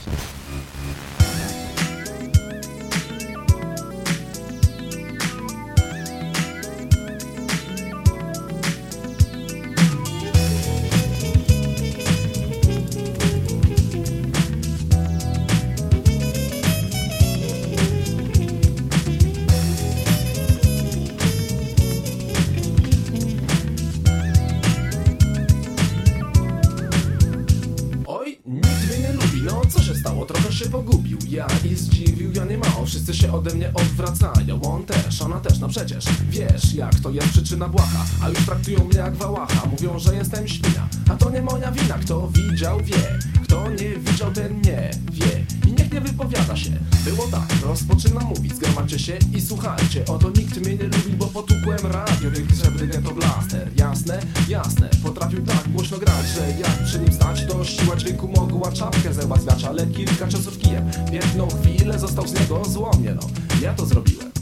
to Trochę się pogubił Ja i zdziwił, ja nie mało Wszyscy się ode mnie odwracają On też, ona też, no przecież. Wiesz, jak to jest przyczyna błaha A już traktują mnie jak wałacha. Mówią, że jestem świnia A to nie moja wina. Kto widział, wie Kto nie widział, ten nie wie. I niech nie wypowiada się. Było tak, rozpoczynam mówić Zgromadźcie się i słuchajcie. Oto nikt mnie nie lubi, bo potłukłem radio. Wielki srebrny to blaster Jasne, jasne Potrafił tak że jak przy nim stać To siła dźwięku mogła czapkę załatwiać Ale kilka czasów kijem. Piękną chwilę został z niego złomnie No, ja to zrobiłem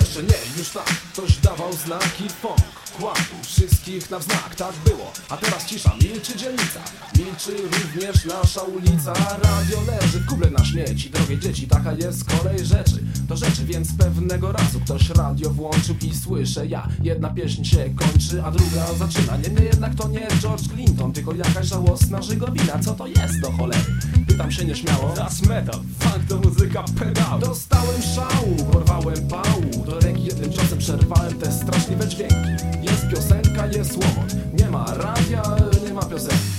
Jeszcze nie, już tak, ktoś dawał znaki funk. Kładł wszystkich na wznak, tak było. A teraz cisza, milczy dzielnica. Milczy również nasza ulica. Radio leży w kuble na śmieci. Drogie dzieci, taka jest kolej rzeczy. To rzeczy, więc pewnego razu Ktoś radio włączył i słyszę. Ja Jedna pieśń się kończy, a druga zaczyna. Niemniej jednak to nie George Clinton Tylko jakaś żałosna żygowina. Co to jest do cholery? Pytam się nieśmiało. That's metal, funk to muzyka słowo. Nie ma radia, nie ma piosenki.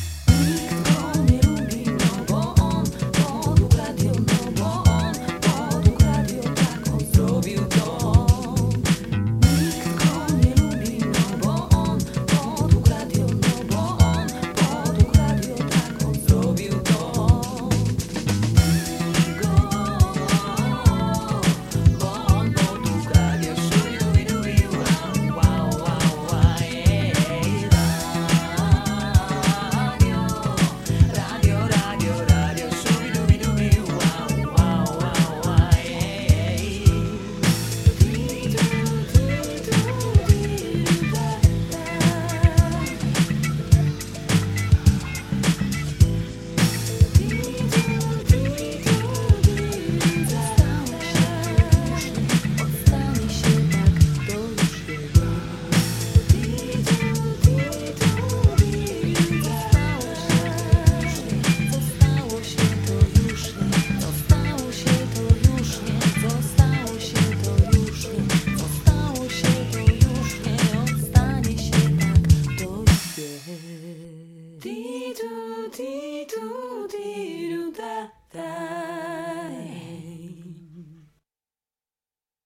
tutti, tutti.